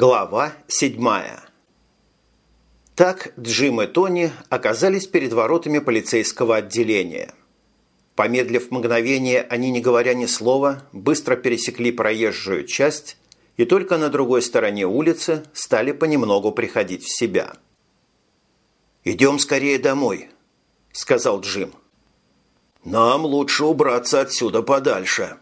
Глава седьмая. Так Джим и Тони оказались перед воротами полицейского отделения. Помедлив мгновение, они, не говоря ни слова, быстро пересекли проезжую часть и только на другой стороне улицы стали понемногу приходить в себя. «Идем скорее домой», – сказал Джим. «Нам лучше убраться отсюда подальше».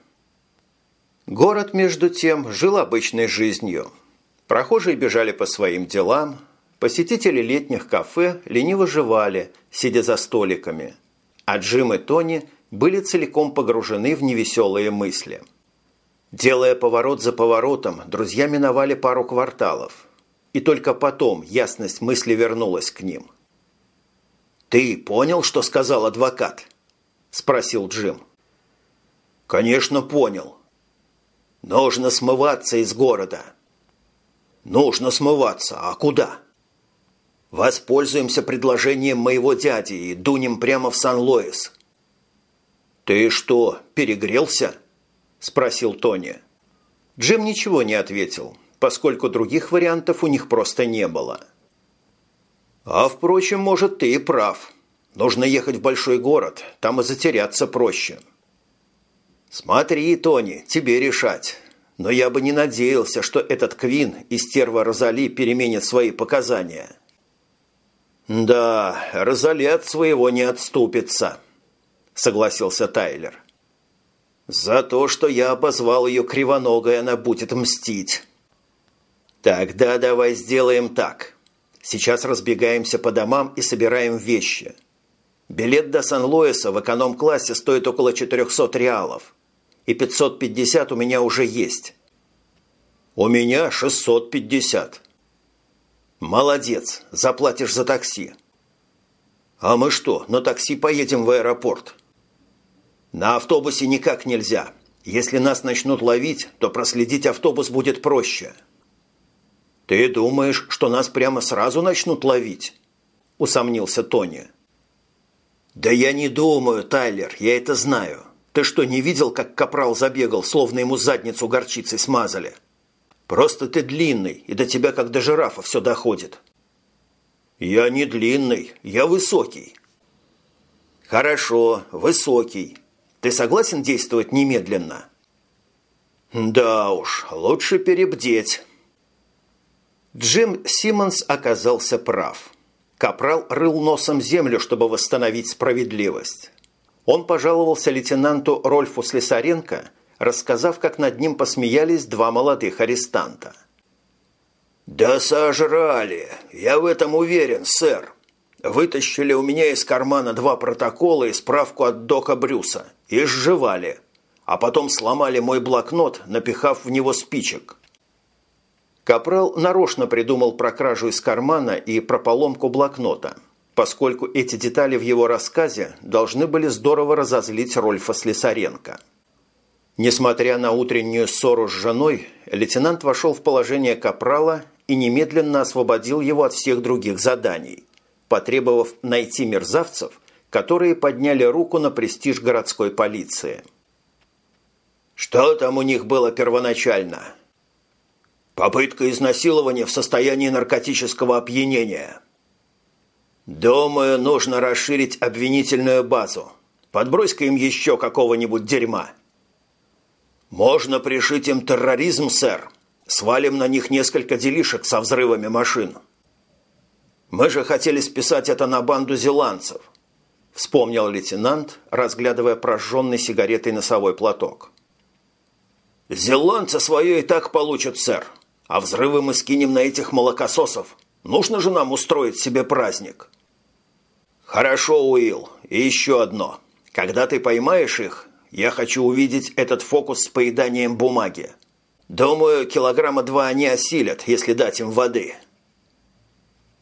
Город, между тем, жил обычной жизнью – Прохожие бежали по своим делам, посетители летних кафе лениво жевали, сидя за столиками, а Джим и Тони были целиком погружены в невеселые мысли. Делая поворот за поворотом, друзья миновали пару кварталов, и только потом ясность мысли вернулась к ним. «Ты понял, что сказал адвокат?» – спросил Джим. «Конечно, понял. Нужно смываться из города». Нужно смываться. А куда? Воспользуемся предложением моего дяди и дунем прямо в Сан-Лоис. Ты что, перегрелся? Спросил Тони. Джим ничего не ответил, поскольку других вариантов у них просто не было. А впрочем, может, ты и прав. Нужно ехать в большой город, там и затеряться проще. Смотри, Тони, тебе решать но я бы не надеялся, что этот Квин и стерва Розали переменят свои показания. «Да, Розали от своего не отступится», – согласился Тайлер. «За то, что я обозвал ее кривоногой, она будет мстить». «Тогда давай сделаем так. Сейчас разбегаемся по домам и собираем вещи. Билет до Сан-Луиса в эконом-классе стоит около 400 реалов и 550 у меня уже есть. У меня 650. Молодец, заплатишь за такси. А мы что, на такси поедем в аэропорт? На автобусе никак нельзя. Если нас начнут ловить, то проследить автобус будет проще. Ты думаешь, что нас прямо сразу начнут ловить? Усомнился Тони. Да я не думаю, Тайлер, я это знаю. Ты что, не видел, как капрал забегал, словно ему задницу горчицей смазали? Просто ты длинный, и до тебя, как до жирафа, все доходит. Я не длинный, я высокий. Хорошо, высокий. Ты согласен действовать немедленно? Да уж, лучше перебдеть. Джим Симмонс оказался прав. Капрал рыл носом землю, чтобы восстановить справедливость. Он пожаловался лейтенанту Рольфу Слесаренко, рассказав, как над ним посмеялись два молодых арестанта. «Да сожрали! Я в этом уверен, сэр. Вытащили у меня из кармана два протокола и справку от Дока Брюса и сживали, а потом сломали мой блокнот, напихав в него спичек». Капрал нарочно придумал про кражу из кармана и про поломку блокнота – поскольку эти детали в его рассказе должны были здорово разозлить Рольфа Слесаренко. Несмотря на утреннюю ссору с женой, лейтенант вошел в положение капрала и немедленно освободил его от всех других заданий, потребовав найти мерзавцев, которые подняли руку на престиж городской полиции. «Что там у них было первоначально?» «Попытка изнасилования в состоянии наркотического опьянения», «Думаю, нужно расширить обвинительную базу. Подбрось-ка им еще какого-нибудь дерьма». «Можно пришить им терроризм, сэр. Свалим на них несколько делишек со взрывами машин». «Мы же хотели списать это на банду зеландцев», – вспомнил лейтенант, разглядывая прожженный сигаретой носовой платок. «Зеландцы свое и так получат, сэр. А взрывы мы скинем на этих молокососов. Нужно же нам устроить себе праздник». «Хорошо, Уилл. И еще одно. Когда ты поймаешь их, я хочу увидеть этот фокус с поеданием бумаги. Думаю, килограмма два они осилят, если дать им воды».